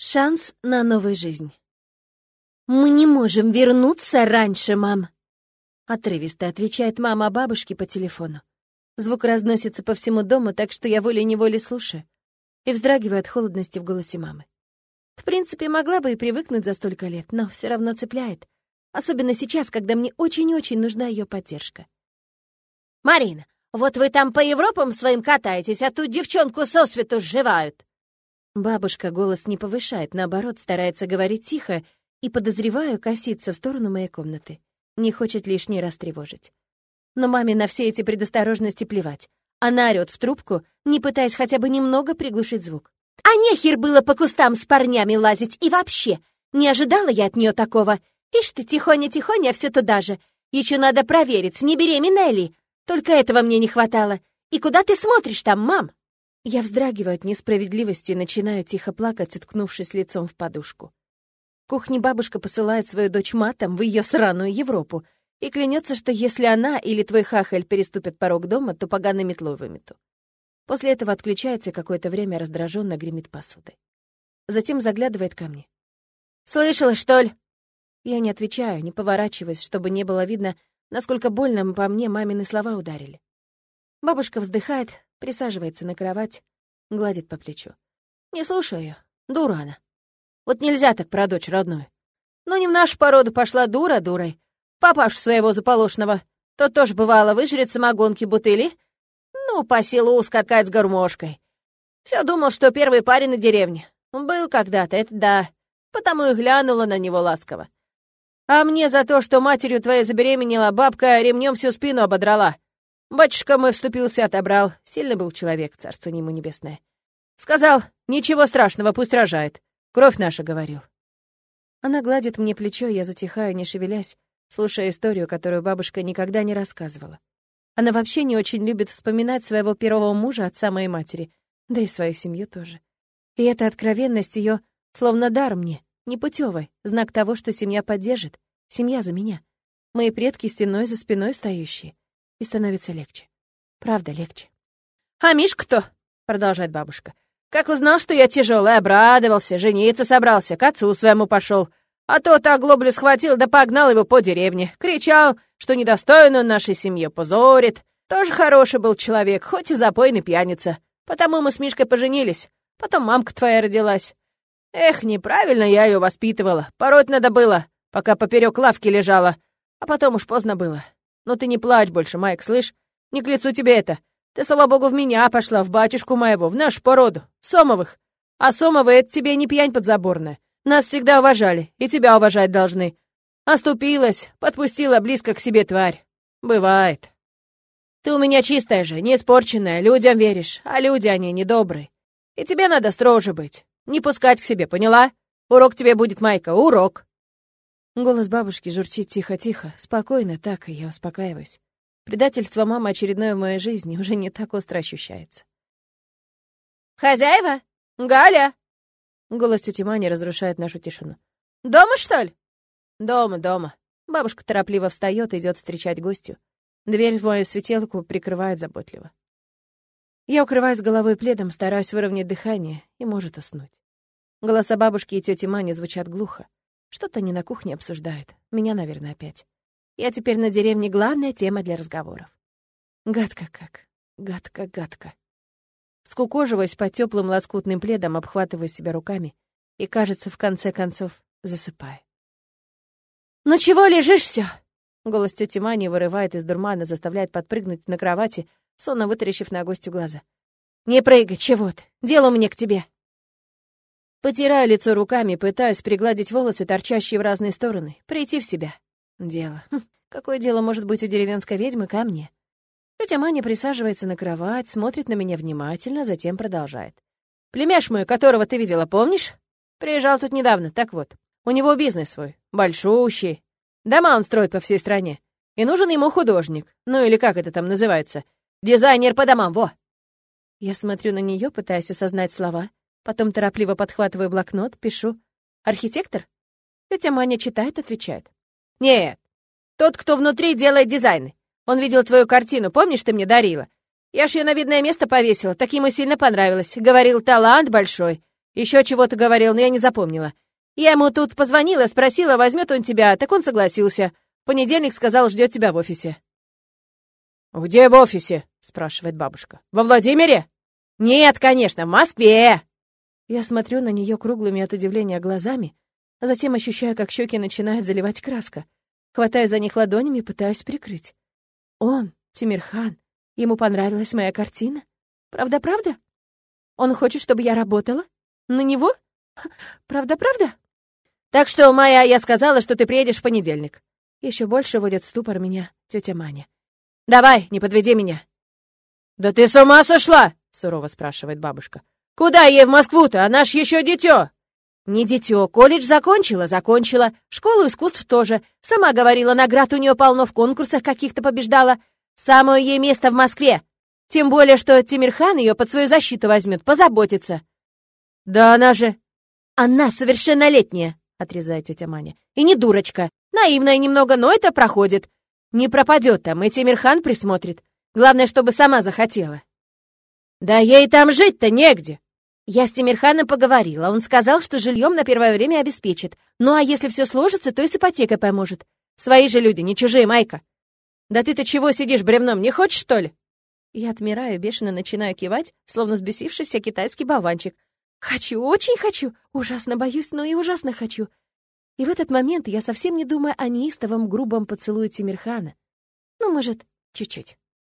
Шанс на новую жизнь. «Мы не можем вернуться раньше, мам!» Отрывисто отвечает мама бабушке по телефону. Звук разносится по всему дому, так что я волей-неволей слушаю и вздрагиваю от холодности в голосе мамы. В принципе, могла бы и привыкнуть за столько лет, но все равно цепляет. Особенно сейчас, когда мне очень-очень нужна ее поддержка. «Марина, вот вы там по Европам своим катаетесь, а тут девчонку сосвету сживают!» Бабушка голос не повышает, наоборот, старается говорить тихо и, подозреваю, косится в сторону моей комнаты. Не хочет лишний раз тревожить. Но маме на все эти предосторожности плевать. Она орёт в трубку, не пытаясь хотя бы немного приглушить звук. «А нехер было по кустам с парнями лазить и вообще! Не ожидала я от нее такого. Ишь ты, тихоня-тихоня, все туда же. Еще надо проверить, не беременна ли. Только этого мне не хватало. И куда ты смотришь там, мам?» Я вздрагиваю от несправедливости и начинаю тихо плакать, уткнувшись лицом в подушку. В кухне бабушка посылает свою дочь матом в ее сраную Европу и клянется, что если она или твой хахаль переступят порог дома, то поганой метлой вымету. После этого отключается какое-то время раздраженно гремит посудой. Затем заглядывает ко мне. «Слышала, что ли?» Я не отвечаю, не поворачиваясь, чтобы не было видно, насколько больно по мне мамины слова ударили. Бабушка вздыхает, присаживается на кровать, гладит по плечу. Не слушаю ее, дура она. Вот нельзя так про дочь родную. Но не в нашу породу пошла дура дурой. Папашу своего заполошного. Тот тоже бывало выжрет самогонки бутыли. Ну, по селу ускакать с гармошкой. Все думал, что первый парень на деревне. Был когда-то, это да. Потому и глянула на него ласково. А мне за то, что матерью твоей забеременела, бабка ремнем всю спину ободрала. Батюшка мой вступился, отобрал. Сильный был человек, царство ему небесное. Сказал, ничего страшного, пусть рожает. Кровь наша, говорил. Она гладит мне плечо, я затихаю, не шевелясь, слушая историю, которую бабушка никогда не рассказывала. Она вообще не очень любит вспоминать своего первого мужа, отца моей матери, да и свою семью тоже. И эта откровенность ее словно дар мне, непутевый, знак того, что семья поддержит, семья за меня. Мои предки стеной за спиной стоящие и становится легче. Правда, легче. «А Мишка-то?» — продолжает бабушка. «Как узнал, что я тяжелый, обрадовался, жениться собрался, к отцу своему пошел. А тот оглоблю схватил да погнал его по деревне. Кричал, что недостойно нашей семье позорит. Тоже хороший был человек, хоть и запойный пьяница. Потому мы с Мишкой поженились. Потом мамка твоя родилась. Эх, неправильно я ее воспитывала. Пороть надо было, пока поперек лавки лежала. А потом уж поздно было. Но ты не плачь больше, Майк, слышь? Не к лицу тебе это. Ты, слава богу, в меня пошла, в батюшку моего, в нашу породу, Сомовых. А Сомовы — это тебе не пьянь подзаборная. Нас всегда уважали, и тебя уважать должны. Оступилась, подпустила близко к себе тварь. Бывает. Ты у меня чистая же, не испорченная, людям веришь, а люди они недобрые. И тебе надо строже быть, не пускать к себе, поняла? Урок тебе будет, Майка, урок. Голос бабушки журчит тихо-тихо, спокойно так, и я успокаиваюсь. Предательство мамы очередное в моей жизни уже не так остро ощущается. «Хозяева? Галя!» Голос тети Мани разрушает нашу тишину. «Дома, что ли?» «Дома, дома». Бабушка торопливо встает и идет встречать гостю. Дверь в мою светелку прикрывает заботливо. Я укрываюсь головой пледом, стараюсь выровнять дыхание и может уснуть. Голоса бабушки и тети Мани звучат глухо. Что-то они на кухне обсуждают. Меня, наверное, опять. Я теперь на деревне главная тема для разговоров. Гадко как. Гадко-гадко. Скукоживаюсь под теплым лоскутным пледом, обхватываю себя руками и, кажется, в конце концов засыпаю. «Ну чего лежишь все? Голос тети Мани вырывает из дурмана, заставляет подпрыгнуть на кровати, сонно вытаращив на гостю глаза. «Не прыгай, чего ты? Дело мне к тебе!» Потираю лицо руками, пытаюсь пригладить волосы, торчащие в разные стороны, прийти в себя. Дело. Хм, какое дело может быть у деревенской ведьмы ко мне? Тетя Маня присаживается на кровать, смотрит на меня внимательно, затем продолжает. «Племяш мой, которого ты видела, помнишь? Приезжал тут недавно, так вот. У него бизнес свой, большущий. Дома он строит по всей стране. И нужен ему художник, ну или как это там называется, дизайнер по домам, во!» Я смотрю на нее, пытаясь осознать слова, Потом торопливо подхватываю блокнот, пишу. «Архитектор?» Тетя Маня читает, отвечает. «Нет, тот, кто внутри делает дизайны. Он видел твою картину, помнишь, ты мне дарила? Я ж ее на видное место повесила, так ему сильно понравилось. Говорил, талант большой. Еще чего-то говорил, но я не запомнила. Я ему тут позвонила, спросила, возьмет он тебя, так он согласился. Понедельник сказал, ждет тебя в офисе. «Где в офисе?» — спрашивает бабушка. «Во Владимире?» «Нет, конечно, в Москве!» Я смотрю на нее круглыми от удивления глазами, а затем ощущаю, как щеки начинают заливать краска. Хватаю за них ладонями, пытаюсь прикрыть. Он, Тимирхан, ему понравилась моя картина? Правда-правда? Он хочет, чтобы я работала? На него? Правда-правда? Так что, Майя, я сказала, что ты приедешь в понедельник. Еще больше вводит ступор меня тетя Маня. Давай, не подведи меня. Да ты с ума сошла? Сурово спрашивает бабушка. Куда ей в Москву-то? Она ж еще дитё. Не дитё, колледж закончила, закончила. Школу искусств тоже. Сама говорила, наград у нее полно в конкурсах каких-то побеждала. Самое ей место в Москве. Тем более, что Тимирхан ее под свою защиту возьмет, позаботится. Да она же... Она совершеннолетняя, отрезает тетя Маня. И не дурочка. Наивная немного, но это проходит. Не пропадет там, и Тимирхан присмотрит. Главное, чтобы сама захотела. Да ей там жить-то негде. Я с Тимирханом поговорила. Он сказал, что жильем на первое время обеспечит. Ну а если все сложится, то и с ипотекой поможет. Свои же люди, не чужие, Майка. Да ты-то чего сидишь бревном, не хочешь, что ли? Я отмираю, бешено начинаю кивать, словно взбесившийся китайский болванчик. Хочу, очень хочу, ужасно боюсь, но и ужасно хочу. И в этот момент я совсем не думаю о неистовом грубом поцелуе Тимирхана. Ну, может, чуть-чуть.